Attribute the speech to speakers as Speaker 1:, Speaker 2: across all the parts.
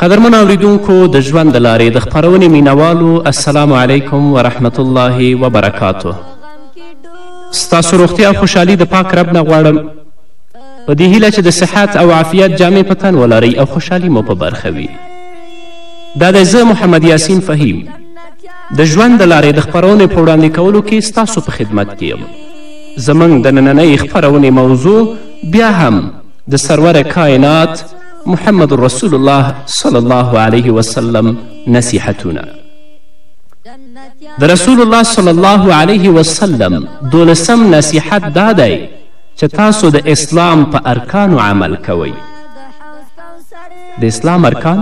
Speaker 1: قدرمن اوریدونکو د ژوند د لارې د خپرونې مینوالو السلام علیکم ورحمت الله وبرکاته ستاسو روغتیا او خوشحالي د پاک رب نه غواړم په دې هیله چې د صحت او عافیت جامې په تن ولرئ او خوشحالي مو په برخه وي دا دی زه محمد یاسین فهیم د ژوند د لارې د خپرونې په وړاندې کولو کې ستاسو په خدمت کې یم زموږ د نننۍ خپرونې موضوع بیا هم د سرور کاینات محمد رسول الله صلی الله علیه وسلم نصیحتونه د رسول الله صلی الله علیه وسلم دولسم نصیحت دا دی چې تاسو د اسلام په ارکانو عمل کوئ د اسلام ارکان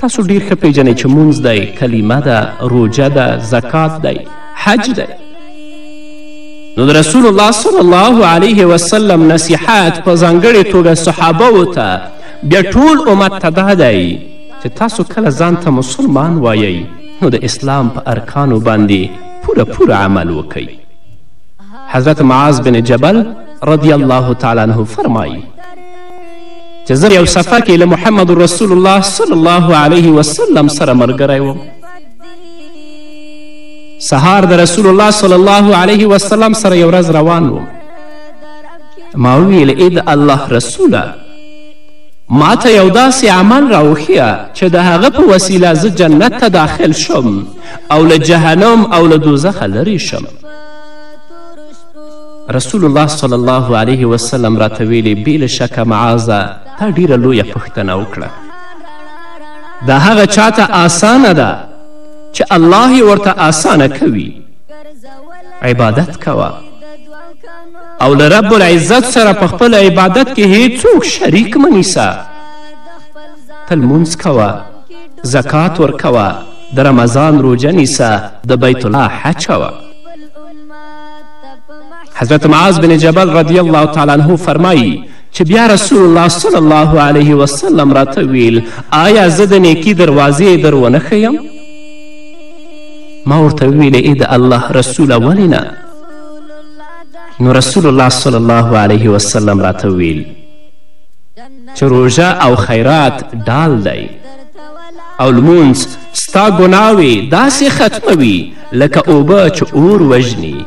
Speaker 1: تاسو ډیر ښه پیژنئ چې مونځ دی کلمه ده روژه ده زکات دی حج دی نو د رسول الله صلی الله علیه وسلم نصیحت په ځانګړې توګه صحابهو ته بیا ټول امت ته دا دی چې تاسو کله ځان ته مسلمان وایئ نو د اسلام په ارکانو باندې پوره پوره عمل وکئ حضرت معاذ بن جبل رضی الله تعالی عنه فرمایی چې زه یو سفر کې له محمد رسول الله صلی الله علیه وسلم سره ملګری وم سهار د رسول الله صلی الله علیه وسلم سره یو ورځ روان وم ما وویل ای د الله رسوله ما ته یو داسې عمل راوښیه چې د هغه په وسیله زه جنت ته داخل شم او له جهنم او له دوزخه لرې شم رسول الله صلی الله علیه وسلم راته ویلې بې له شکه معاذه تا ډیره لویه پوښتنه وکړه دا هغه چاته آسانه ده چې الله یې ورته آسانه کوي عبادت کوه او له رب العزت سره په خپل عبادت کې هیڅوک شریک مه نیسه ته لمونځ کوه زکات ورکوه د رمضان روژه نیسه د بیت الله حج کوه حضرت معاذ بن جبل رضی الله تعالی عنه فرمایی چې بیا رسول الله صلی الله علیه وسلم راته ویل آیا زه د نیکي دروازې در ونه ښیم ما ورته وویل ای د الله رسوله ولې نه نو رسول الله صلی الله علیه وسلم راته ویل چې روژه او خیرات ډال دی او لمونځ ستا ګناوې داسې ختموي لکه اوبه چې اور وژني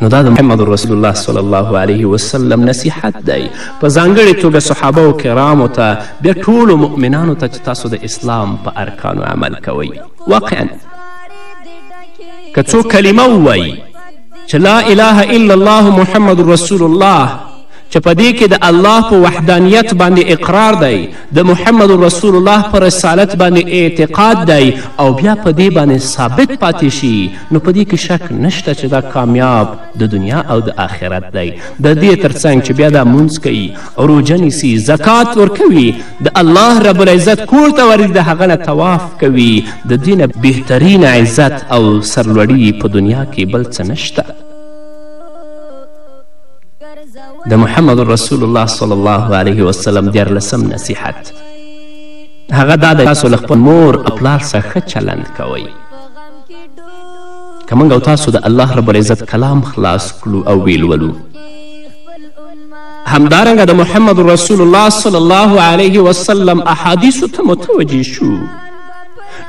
Speaker 1: نو دا د محمد رسول الله صلی الله علیه وسلم نصیحت دی په ځانګړې توګه صحابه و کرامو ته بیا ټولو مؤمنانو ته چې تاسو د اسلام په ارکانو عمل کوئ واقعا که څو کلمه ووایي چې لا اله الا الله محمد رسول الله چې په دې کې د الله په وحدانیت باندې اقرار دی د محمد رسول الله په رسالت باندې اعتقاد دی او بیا په دې باندې ثابت پاتې شي نو په دې کې شک نشته چې دا کامیاب د دنیا او د آخرت دی د دې ترڅنګ چې بیا دا مونځ کوي روژه نیسي زکات ورکوي د الله رب العزت کور ته ورځي د هغه نه طواف کوي د دې نه بهترین عزت او سرلوړي په دنیا کې بل څه نشته د محمد رسول الله صلی الله علیه وسلم دیارلسم نصیحت هغه دا د تاسو له خپل مور او پلار سره ښه چلند کوئ که موږ او تاسو د الله رب العزت کلام خلاص کړو او ویې لولو همدارنګه د محمد رسول الله صلی الله علیه وسلم احادیثو ته متوجه شو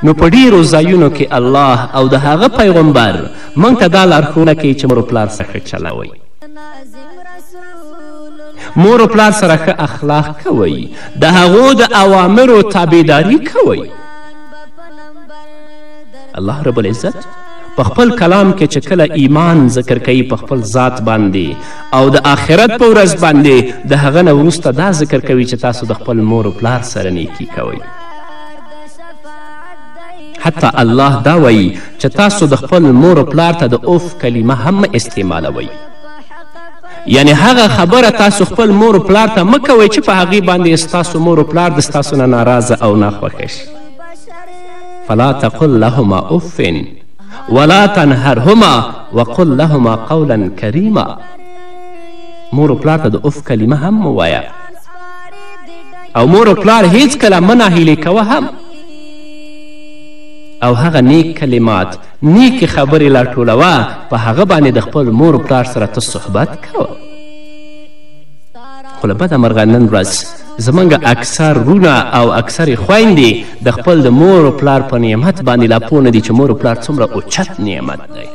Speaker 1: نو په ډیرو ځایونو کې الله او د هغه پیغمبر موږ ته دا لارښوونه کوي چې مور و پلار سره ښه چلوئ مور و پلار سره ښه اخلاق کوئ د هغو د اوامرو تابعداري کوئ الله رب العزت په خپل کلام کې چې کله ایمان ذکر کوي په خپل ذات باندې او د آخرت په ورځ باندې د هغه نه وروسته دا ذکر کوي چې تاسو د خپل مور و پلار سره نیکي کوئ حتی الله دا وایي چې تاسو د خپل مور و پلار ته د اوف کلمه هم استعمالوئ یعنی هغه خبره تاسو خپل مور و پلار ته مه کوئ چې په هغې باندې ستاسو مور و پلار د ستاسو نه ناراضه او ناخوښه شي فلا تقل لهما اف ولا تنهرهما وقل لهما قولا کریما مور و پلار ته د اف کلمه هم مو وایه او مور و پلار هیڅکله مه ناهیلې کوه هم او هغه نیک کلمات نیکې خبرې لا ټولوه په هغه باندې د خپل مور پلار سره ته صحبت کوه خو له بده مرغه نن ورځ زمونږ اکثر رونه او اکثرې خویندې د خپل د مور و پلار په نعمت باندې لا پوه نه دي چې مور و پلار څومره اوچت نعمت دی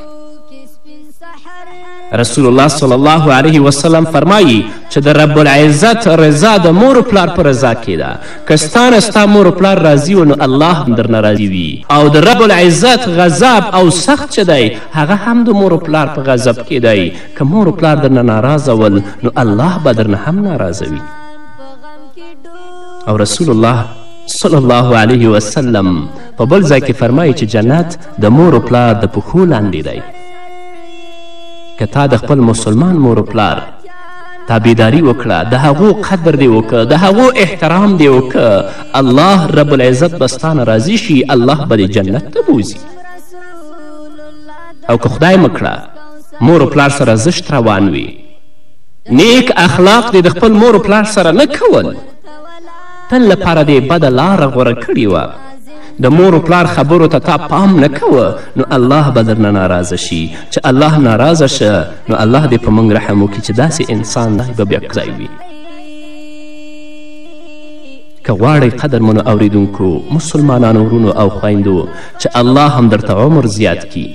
Speaker 1: رسول الله صلی الله علیه وسلم فرمایی چې د رب العزت رضا د مور و پلار په رضا کې ده که ستانه ستا مور و پلار راضي و نو الله هم درنه راضي وي او د رب العزت غضب او سخت چې دی هغه هم د مور و پلار په غضب کې دی که مور و پلار درنه ناراضه ول نو الله به درنه هم ناراضه وي او رسول الله صلی الله علیه وسلم په بل ځای کې فرمایي چې جنت د مور و پلار د پښو لاندې دی که تا د خپل مسلمان مور و پلار تابیداری وکړه د هغو قدر دی وکړه د هغو احترام دی وکړه الله رب العزت به ستانه راضي شي الله به دې جنت ته بوځي او که خدای مکړه مور و پلار سره زشت روان وي نیک اخلاق دې د خپل مور و پلار سره نه کول تل لپاره دې بده لاره غوره کړې وه د مور و پلار خبرو ته تا پام نه کوه نو الله به درنه ناراضه شي چې الله ناراضه شه نو الله دې په موږ رحم وکړي چې داسې انسان دی به بیا ځای وي که غواړئ قدرمنو اوریدونکو مسلمانانو ورونو او خویندو چې الله هم درته عمر زیات کړي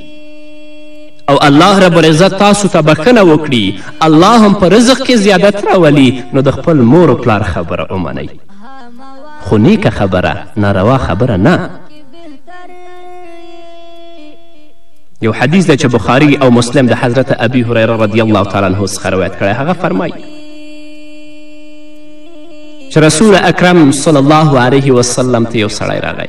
Speaker 1: او الله رب العزت تاسو ته بخښنه وکړي الله هم په رزق کې زیادت راولي نو د خپل مور و پلار خبره ومنئ خو نیکه خبره ناروا خبره نه یو حدیث ده چې بخاری او مسلم د حضرت ابي هریره رضی الله تعالی عنه څخه روایت کړی هغه فرمایي چې رسول اکرم صلی الله علیه وسلم ته یو سړی راغی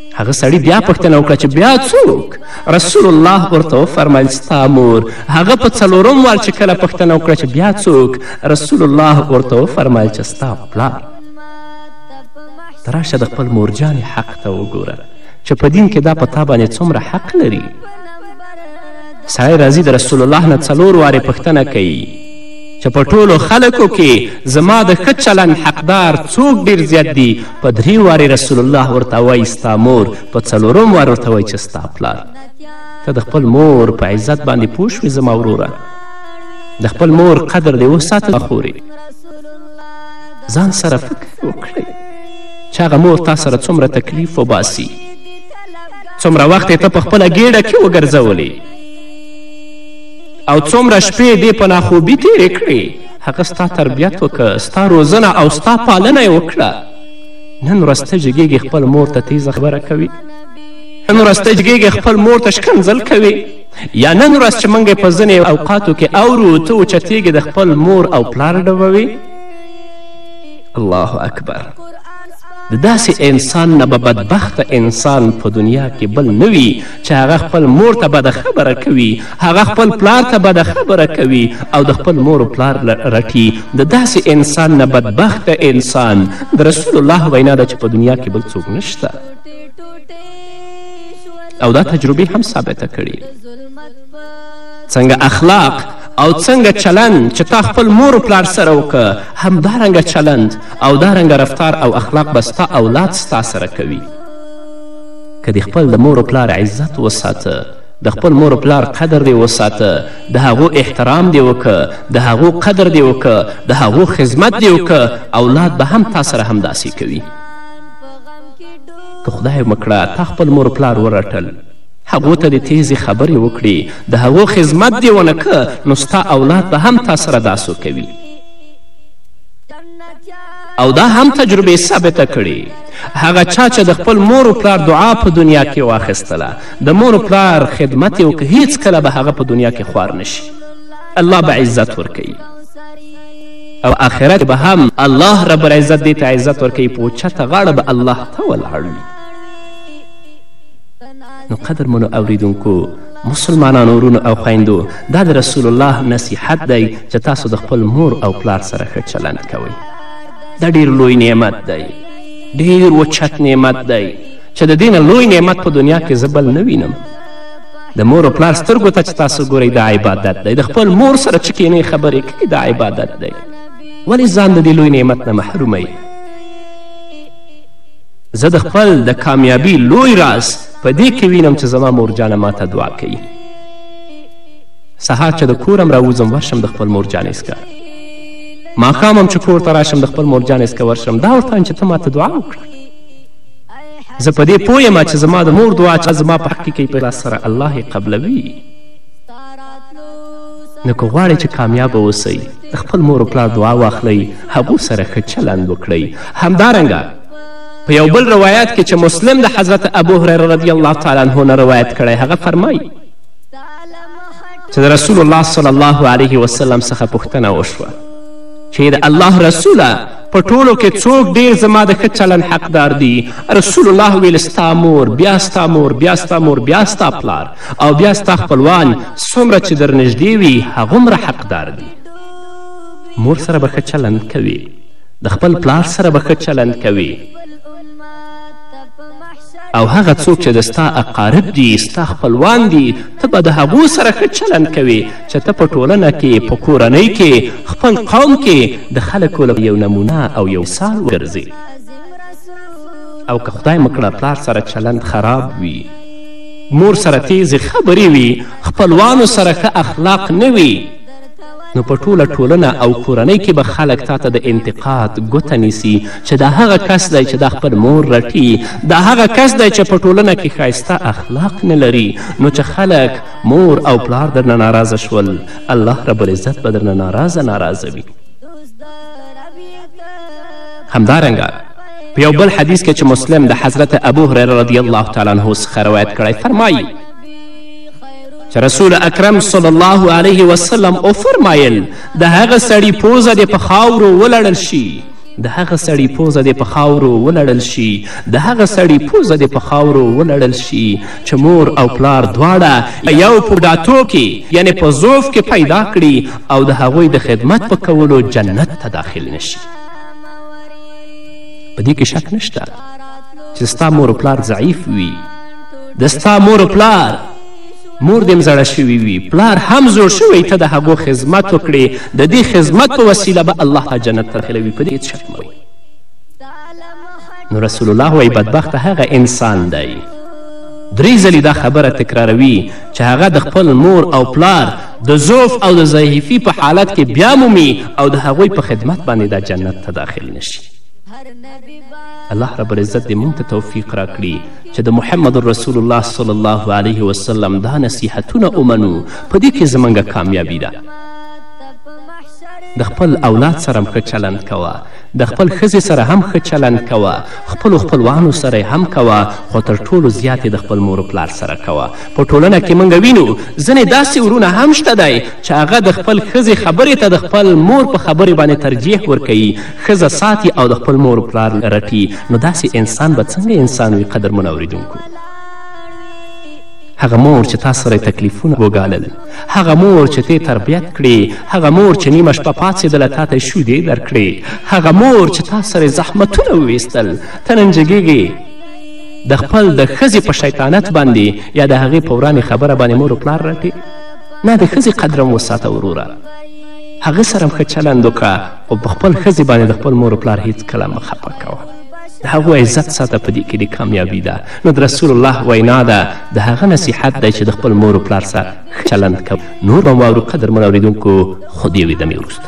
Speaker 1: هغه سړي بیا پوښتنه وکړه چې بیا څوک رسول الله ورته وفرمیل ستا مور هغه په څلورم وار چې کله پوښتنه وکړه چې بیا څوک رسول الله ورته وفرمیل چې ستا پلار ته راشه د خپل مورجانې حق ته وګوره چې په دین کې دا په تا باندې څومره حق لري سړی راځي د رسول الله نه څلور وارې پوښتنه کوي چې په ټولو خلکو کې زما د ښه چلند حقدار څوک ډیر زیات دي په درې وارې رسول الله ورته وایي ستا مور په څلورم وار ورته وایي چې ستا پلار ته د خپل مور په عزت باندې پوه شوې زما وروره د خپل مور قدر دی وساته خورې ځان سره فکر وکړئ چې هغه مور تا سره څومره تکلیف وباسي څومره وخت یې ته په خپله ګېډه کې وګرځولې او څومره شپې دې په ناخوبي تېرې کړې هغه ستا تربیت وکړ ستا روزنه او ستا پالنه یې وکړه نن ورځ ته جګېږې خپل مور ته تیزه خبره کوي نن ورځ ته جګېږې خپل مور ته شکنځل کوي یا نن ورځ چې موږ په ځینې اوقاتو کې اورو ته اوچتېږې د خپل مور او پلار ډبوي الله اکبر د داسې انسان نه به بدبخته انسان په دنیا کې بل نه وي چې هغه خپل مور ته بده خبره کوي هغه خپل پلار ته بده خبره کوي او د خپل مور و پلار رټي د داسې انسان نه بدبخته انسان د رسول الله وینا ده چې په دنیا کې بل څوک نشته او دا تجربې هم ثابته کړي څنګه اخلاق او څنګه چلند چې تا خپل مور و پلار سره وکړه همدارنګه چلند او دارنګه رفتار او اخلاق به ستا اولاد ستا سره کوي که د خپل د مور و پلار عزت وساته د خپل مور و پلار قدر دی وساته د هغو احترام دی وکه د هغو قدر دی وکه د هغو خدمت دی وکه اولاد به هم تا سره همداسې کوي که خدای مکړه تا خپل مور و پلار ورټل هغو ته دې تیزې خبرې وکړي د هغو خدمت دې ونه که نو ستا اولاد به هم تا سره دا سو کوي او دا هم تجربه ثابته کړې هغه چا چې د خپل مور و پلار دعا په دنیا کې واخیستله د مور و پلار خدمت یې وکړه هیڅکله به هغه په دنیا کې خوار نشي الله به عزت ورکوي او آخرت به هم الله رب العزت دې ته عزت ورکوي په اوچته غاړه به الله ته ولاړ وي نو قدر منو اوریدونکو مسلمانانو ورونو او خویندو دا د رسول الله نصیحت دی چې تاسو د خپل مور او پلار سره ښه چلند کوئ دا ډیر لوی نعمت دی ډیر وچت نعمت دی چې د دې نه لوی نعمت په دنیا کې زه بل نه وینم د مور او پلار سترګو ته چې تاسو ګورئ دا عبادت دی د خپل مور سره چې کینې خبرې کوي دا عبادت دی ولې ځان د دې لوی نعمت نه محروموي زه د خپل د کامیابی لوی راز په دې کې وینم چې زما مورجانه ماته دعا کوي سهار چې د کورم راوځم ورشم د خپل مورجانې سکه ماښام هم چې کور ته راشم د خپل مورجانې سکه ورشم دا ورته چې ته ماته دعا وکړه زه په دې پوه یم چې زما د مور دعا چې زما په حق کې په سره الله یې قبلوي نو که غواړئ چې کامیابه اوسئ د خپل مور و پلار دعا واخلئ هغو سره ښه چلند وکړئ همدارنګه په یو بل روایت کې چې مسلم د حضرت ابو هریره رضی الله تعالی عنه نه روایت کړی هغه فرمایي چې د رسول الله صلی الله علیه وسلم څخه پوښتنه وشوه چې د الله رسوله په ټولو کې څوک ډیر زما د ښه چلن حقدار دي رسول الله ویل ستا مور بیا ستا مور بیا ستا مور بیا ستا پلار او بیا ستا خپلوان څومره چې در نږدې وي هغومره حقدار دي مور سره به ښه چلند کوي د خپل پلار سره به ښه چلند کوې او هغه څوک چې د ستا اقارب دي ستا خپلوان دي ته به د هغو سره ښه چلند کوې چې ته په ټولنه کې په کورنۍ کې خپل قوم کې د خلکو له یو نمونه او یو مثال وګرځې او که خدای مکړه پلار سره چلند خراب وي مور سره تیزې خبرې وي خپلوانو سره ښه اخلاق نه وي نو په ټوله ټولنه او کورنۍ کې به خلک تا ته د انتقاد ګوته نیسي چې دا هغه کس دی چې دا خپل مور رټي دا هغه کس دی چې په ټولنه کې ښایسته اخلاق نه لري نو چې خلک مور او پلار درنه ناراضه شول الله رب العزت به درنه ناراضه ناراضه وي همدارنګه په یو بل حدیث کې چې مسلم د حضرت ابو هریره رضی الله تعالی عنه څخه روایت کړی فرمایي چې رسول اکرم صلی الله علیه وسلم وفرمایل د هغه سړي پوزه دې په خاورو ولړل شي د هغه سړي پوزه دې په خاورو ولړل شي د هغه سړي پوزه دې په خاورو ولړل شي چې مور او پلار دواړه یو په ډاتو کې یعنې په زوف کې پیدا کړي او د هغوی د خدمت په کولو جنت ته داخل نشي په دې کې شک نشته چې ستا مور و پلار ضعیف وي د ستا مور و پلار مور دې زړه شوي وي پلار هم زوړ شوی ته د هغو خدمت وکړې د دې خدمت په وسیله به الله تا جنت ته داخلوي په دې هېڅ شک مه نو رسول الله وایي بدبخته هغه انسان دی درې ځلې دا خبره تکراروي چې هغه د خپل مور او پلار د ضعف او د ضعیفي په حالت کې بیا مومي او د هغوی په خدمت باندې دا جنت ته داخل نشي الله رب العزت دې مونږ ته توفیق راکړي چې د محمد رسول الله صلی الله علیه وسلم دا نصیحتونه ومنو په دې کې زموږ کامیابي ده د خپل اولاد سره هم ښه چلند کوه د خپل ښځې سره هم ښه چلند کوه خپلو خپلوانو سره هم کوه خو تر ټولو زیات د خپل مور و پلار سره کوه په ټولنه کې موږ وینو ځینې داسې ورونه هم شته دی چې هغه د خپل ښځې خبرې ته د خپل مور په خبرې باندې ترجیح ورکوي ښځه ساتي او د خپل مور و پلار رټي نو داسې انسان به څنګه انسان وي قدرمن اوریدونکو هغه مور چې تاسو سره تکلیفونه وګالل هغه مور چې ته تربیت کړې هغه مور چې نیمه شپه پاڅېدله تا ته شیدې درکړې هغه مور چې تاسو سره زحمتونه وویستل ته نن جګېږې د خپل د ښځې په شیطانت باندې یا د هغې په ورانې خبره باندې مور و پلار رټې نه د ښځې قدرم وساته وروره هغه سره هم ښه چلند وکړه خو په خپل ښځې باندې د خپل مور و پلار هیڅکله مه خفه کوه د هغو عزت ساته په دې کې د کامیابي ده نو د رسول الله وینا ده د هغه نصیحت دی چې د خپل مور و پلار سره ښه چلند کوي نور به واورو قدرمن اورېدونکو خو دې وې دمې وروسته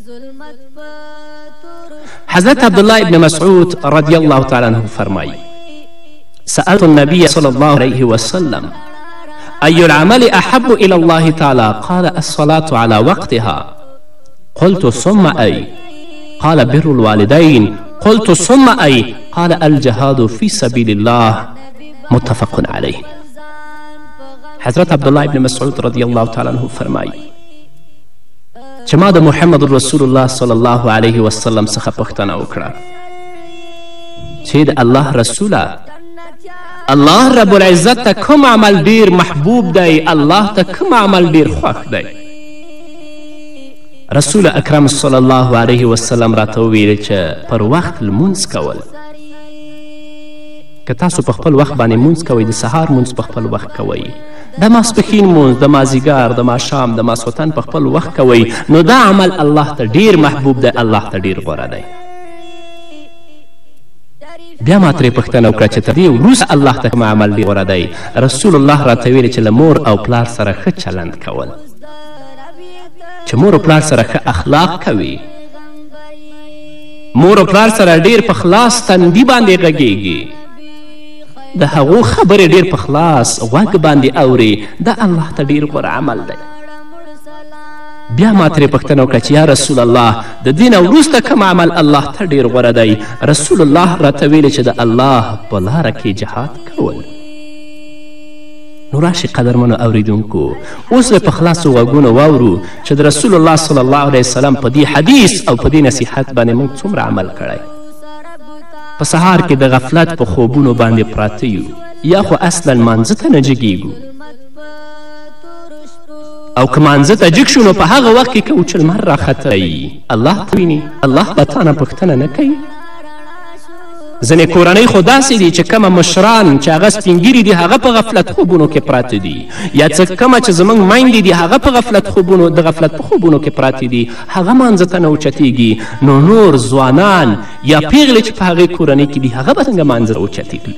Speaker 1: حضرت عبدالله ابن مسعود رضی الله تعالی عنه فرمایی سألت النبی صلی الله علیه وسلم أي العمل أحب إلى الله تعالى قال الصلاة على وقتها قلت ثم أي قال بر الوالدين قلت ثم أي قال الجهاد في سبيل الله متفق عليه حضرت عبدالله ابن مسعود رضی الله تعالی عنه فرمایی چې ما د محمد رسول الله صلی الله علیه وسلم څخه پوښتنه وکړه چې د الله رسوله الله رب العزت ته کوم عمل ډیر محبوب دی الله ته کوم عمل ډیر خوښ دی رسول اکرم صلی الله علیه وسلم راته وویل چې پر وخت لمونځ کول که تاسو په خپل وخت باندې مونځ کوئ د سهار مونځ په خپل وخت کوئ د ماسپښین لمونځ د مازیګر د ماښام د ماسوتن په خپل وخت کوئ نو دا عمل الله ته ډیر محبوب دی الله ته ډیر غوره دی بیا ما ترې پوښتنه وکړه چې تر دې وروسته الله ته کوم عمل ډیر غوره دی رسول الله راته ویلې چې له مور او پلار سره ښه چلند کول چې مور او پلار سره ښه اخلاق کوي مور او پلار سره ډیر په خلاص تندي باندې غږیږي د هغو خبرې ډېر په خلاص غوږ باندې اورې دا الله ته ډېر غوره عمل دی بیا ما ترې پوښتنه وکړه چې یا رسول الله د دې نه وروسته کوم عمل الله ته ډېر غوره دی رسول الله راته ویلې چې د الله په لاره کې جهاد کول نو راشي قدرمنو اوریدونکو اوس به په خلاصو غوږونو واورو چې د رسول الله صلی الله علیه وسلم په دې حدیث او په دې نصیحت باندې موږ څومره عمل کړی په سهار کې د غفلت په خوبونو باندې پراته یو یا خو اصلا مانځه ته نه جګیږو او که مانځه ته جګ شو نو په هغه وخت کې که اوچ لمر راختلی الله ته ویني الله به تا نه پوښتنه نه کوي ځینې کورنۍ خو داسې دي چې کومه مشران چې هغه سپینګیري دي هغه په غفلت خوبونو کې پراته دي یا څه کومه چې زموږ میندې دي هغه په غفلت خوبونو د غفلت په خوبونو کې پراته دي هغه مانځه ته نه اوچتیږي نو نور ځوانان یا پیغلې چې په هغې کورنۍ کې دي هغه به څنګه مانځه ته اوچتېږي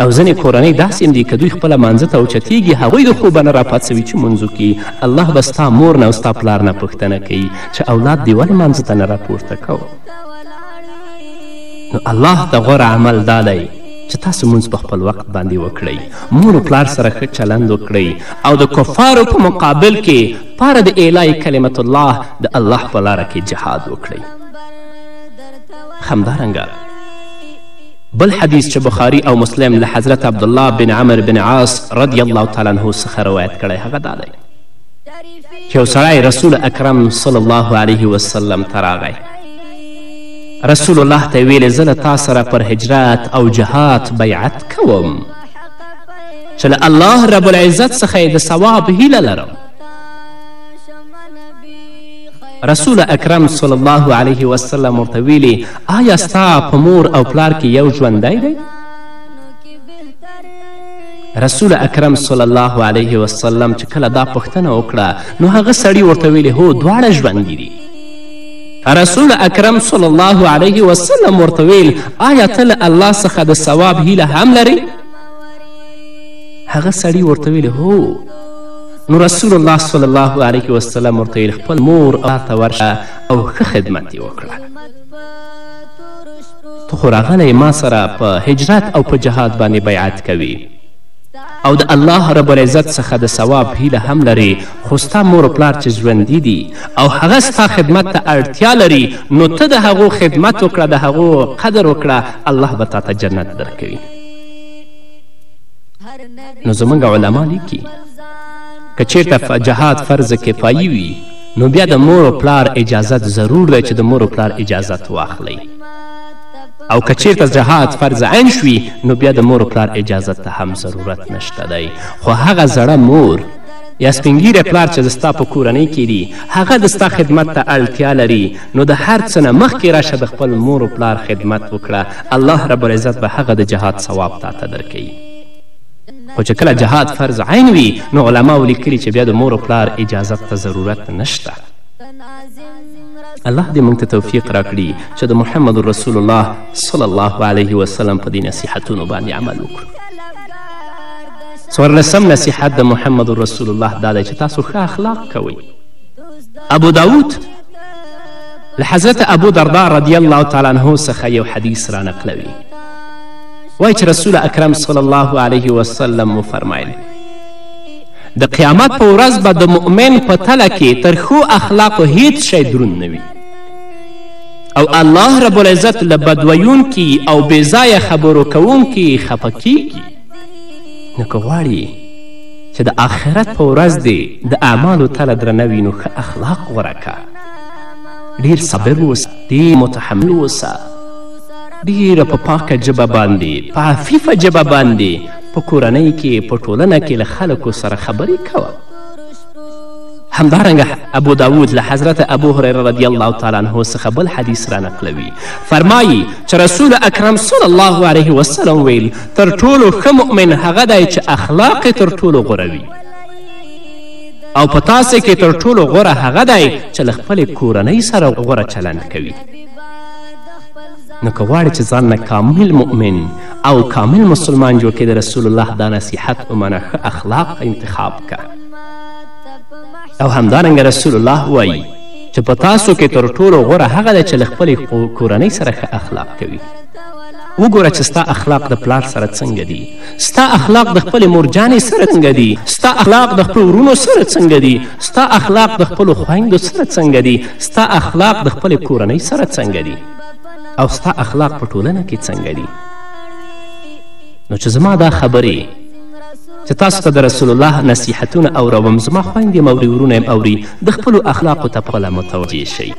Speaker 1: او ځینې کورنۍ داسې هم دي که دوی خپله مانځه ته اوچتېږي هغوی د خوبه نه راپاڅوي چې مونځو کې الله به ستا مور نه او ستا پلار نه پوښتنه کوي چې اولاد دې ولې مانځه ته نه راپورته کوو نو الله ته غوره عمل دا دی چې تاسو مونځ په خپل وخت باندې وکړئ مور و پلار سره ښه چلند وکړئ او د کفارو په مقابل کې پاره د اعلاء کلمة الله د الله په لاره کې جهاد وکړئ همدارنګه بل حدیث چې بخاری او مسلم له حضرت عبدالله بن عمر بن عاص رضی الله تعالی عنه څخه روایت کړی هغه دا دی چې یو سړی رسول اکرم صلی الله علیه وسلم ته راغی رسول الله ته ویلې زه له تا سره پر هجرت او جهاد بیعت کوم چې له الله رب العزت څخه یې د ثواب هیله لرم رسول اکرم صلی الله علیه وسلم ورته ویلي آیا ستا په مور او پلار کې یو ژوندی دی رسول اکرم صلی الله علیه وسلم چې کله دا پوښتنه وکړه نو هغه سړي ورته ویلي هو دواړه ژوندي دي رسول اکرم صلی الله علیه وسلم ورته ویل آیا ته له الله څخه د ثواب هیله هم لرې هغه سړي ورته ویلي هو نو رسول الله صلی الله علیه وسلم ورته ویل خپل مور او ته ورشه او ښه خدمت یې وکړه ته خو راغلی ما سره په هجرت او په جهاد باندې بیعت کوي او د الله رب العزت څخه د ثواب هیله هم لري خو ستا مور و پلار چې ژوندي دي او هغه ستا خدمت ته اړتیا لري نو ته د هغو خدمت وکړه د هغو قدر وکړه الله به تاته جنت درکوي نو زمونږ علما لیکي که چیرته جهاد فرض کفایي وي نو بیا د مور او پلار اجازت ضرور دی چې د مور او پلار اجازت واخلئ او که چیرته جهاد فرض عین شوي نو بیا د مور او پلار اجازت ته هم ضرورت نشته دی خو هغه زړه مور یا سپینګیری پلار چې د ستا په کورنۍ کې دي هغه د ستا خدمت ته اړتیا لري نو د هر څه نه مخکې راشه د خپل مور و پلار خدمت وکړه الله رب العزت به هغه د جهاد ثواب تاته درکوي خو چې کله جهاد فرض عین وي نو علماو لیکلي چې بیا د مور و پلار اجازت ته ضرورت نشته الله دې موږ ته توفیق راکړي چې د محمد رسول الله صلی الله علیه وسلم په دې نصیحتونو باندې عمل وکړو څوارلسم نصیحت د محمد رسول الله دا دی چې تاسو ښه اخلاق کوئ ابو داود له حضرت ابو دردا رضی الله تعالی عنه څخه یو حدیث را نقلوي وایي چې رسول اکرم صلی الله علیه وسلم وفرمایل د قیامت په ورځ به د مؤمن په تله کې تر ښو اخلاقو هیڅ شی دروند نه وي او الله رب العزت له بدویونکي او بېځایه خبرو کوونکي خفه کیږي نو که غواړي چې د آخرت په ورځ دې د اعمالو تله درنه وي نو ښه اخلاق غوره که ډیر صبر اوسه ډیر متحمل اوسه ډیره په پاکه ژبه باندې په عفیفه ژبه باندې په کورنۍ کې په ټولنه کې له خلکو سره خبرې کوه همدارنګه ابو داود له حضرت ابو هريره رضی الله تعالی عنه څخه بل حدیث را نقلوي فرمایي چې رسول اکرم صلی الله علیه وسلم ویل تر ټولو ښه مؤمن هغه دی چې اخلاق تر ټولو غوره وي او په تاسې کې تر ټولو غوره هغه دی چې له خپلې کورنۍ سره غوره چلند کوي نو که غواړې چې ځان نه کامل مؤمن او کامل مسلمان جوړ کړې د رسول الله دا نصیحت ومنه ښه اخلاق انتخاب که او همدارنګه رسول الله وایي چې په تاسو کې تر ټولو غوره هغه دی چې له خپلې کورنۍ سره ښه اخلاق کوي وګوره چې ستا اخلاق د پلار سره څنګه دي ستا اخلاق د خپلې مورجانې سره څنګه دي ستا اخلاق د خپلو ورونو سره څنګه دي ستا اخلاق د خپلو خویندو سره څنګه دي ستا اخلاق د خپلې کورنۍ سره څنګه دي او ستا اخلاق په ټولنه کې څنګه دي نو چې زما دا خبرې چې تاسو ته د رسول الله نصیحتونه اوروم زما خویندې یم او ورونه یم اوري د خپلو اخلاقو ته خپله متوجه شئ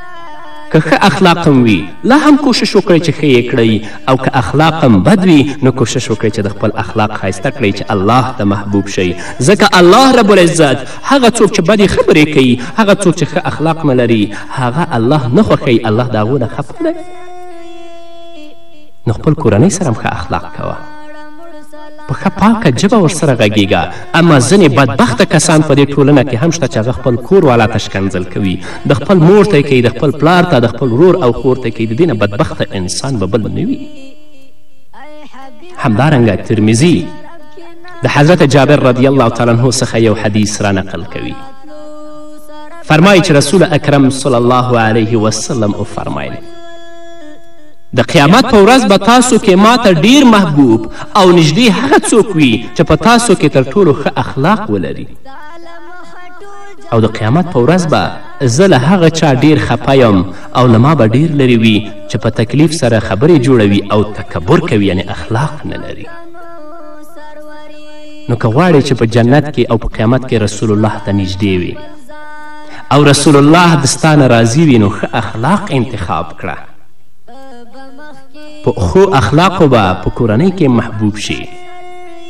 Speaker 1: که ښه اخلاقم وي لا هم کوشش وکړئ چې ښه یې کړئ او که اخلاقم بد وي نو کوشش وکړئ چې د خپل اخلاق ښایسته کړئ چې الله ته محبوب شئ ځکه الله رب العزت هغه څوک چې بدې خبرې کوي هغه څوک چې ښه اخلاق نه لري هغه الله نه خوښوي الله د هغو نه خفه دی نو خپل کورنۍ سره هم ښه اخلاق کوه په ښه پاکه ژبه ورسره غږیږه اما ځینې بدبخته کسان په دې ټولنه کې هم شته چې هغه خپل کور والا ته شکنځل کوي د خپل مور ته کوي د خپل پلار ته د خپل ورور او خور ته کوي د دې نه بدبخته انسان به بل نه وي همدارنګه ترمیزي د حضرت جابر رضی الله تعالی عنه څخه یو حدیث را نقل کوي فرمایي چې رسول اکرم صلی الله علیه وسلم وفرمایل د قیامت په ورځ به تاسو کې ما ته ډیر محبوب او نږدې هغه څوک وي چې په تاسو کې تر ټولو ښه اخلاق ولري او د قیامت په ورځ به زه له هغه چا ډیر خپه یم او له ما به ډیر لرې وي چې په تکلیف سره خبرې جوړوي او تکبر کوي یعنې اخلاق نه لري نو که غواړې چې په جنت کې او په قیامت کې رسول الله ته نږدې وي او رسول الله د ستا نه راضي وي نو ښه اخلاق انتخاب کړه په ښو اخلاقو به په کورنۍ کې محبوب شي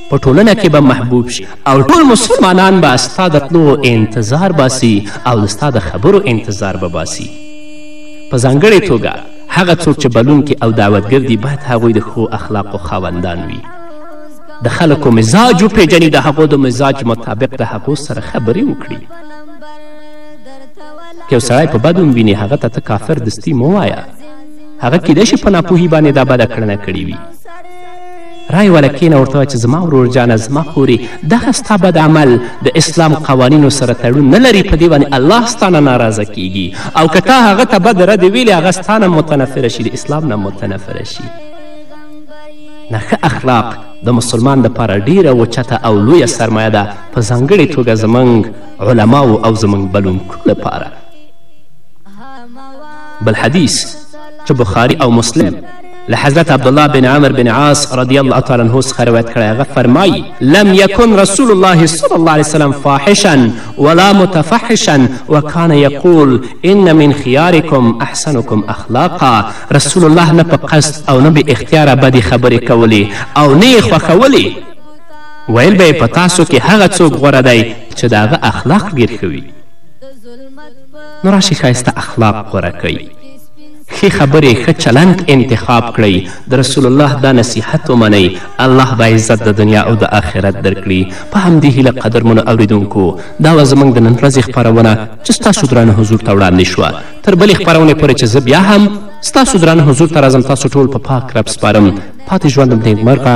Speaker 1: په ټولنه کې به محبوب شي او ټول مسلمانان به ستا د تلو انتظار باسي او د ستا د خبرو انتظار به باسي په ځانګړې توګه هغه څوک چې بلونکي او دعوتګر دي باید هغوی د ښو اخلاقو خاوندان وي د خلکو مزاج وپیژني د هغو د مزاج مطابق د هغو سره خبرې وکړي که یو سړی په بدوم وینې هغه ته ته کافر دستي مه وایه هغه کیدای شي په ناپوهي باندې دا بده کړنه کړې وي رای وله کینه ورته وایه چې زما ورور جانه زما خورې دغه ستا بد عمل د اسلام قوانینو سره تړون نه لري په دې باندې الله ستانه ناراضه کیږي او که تا هغه ته بد رد ویلې هغه ستانه متنفره شي د اسلام نه متنفره شي نه ښه اخلاق د مسلمان دپاره ډیره اوچته او لویه سرمایه ده په ځانګړې توګه زموږ علماو او زمونږ بلونکو لپاره بل حدیث چې بخاري او مسلم له حضرت عبدالله بن عمر بن عاص رضی الله تعالی عنه څخه روایت کړی هغه فرمایي لم یکن رسول الله صلی الله علیه وسلم فاحشا ولا متفحشا وکان یقول ان من خیارکم احسنکم اخلاقا رسول الله نه په قصد او نه به اختیاره بدې خبرې کولې او نه یې خوښولې ویل به یې په تاسو کې هغه څوک غوره دی چې د هغه اخلاق ډیر ښه وي نو راشئ ښایسته اخلاق غوره کړئ ښې خبرې ښه چلند انتخاب کړئ د رسول الله دا نصیحت ومنئ الله به عزت د دنیا او د آخرت درکړي په همدې هیله قدرمنو اوریدونکو دا وه زموږ د نن ورځې خپرونه چې ستاسو درانه حضور ته وړاندې شوه تر بلې خپرونې پورې چې زه بیا هم ستاسو درانه حضور ته راځم تاسو ټول په پاک رب سپارم پاتې ژوند مو نیکمرغه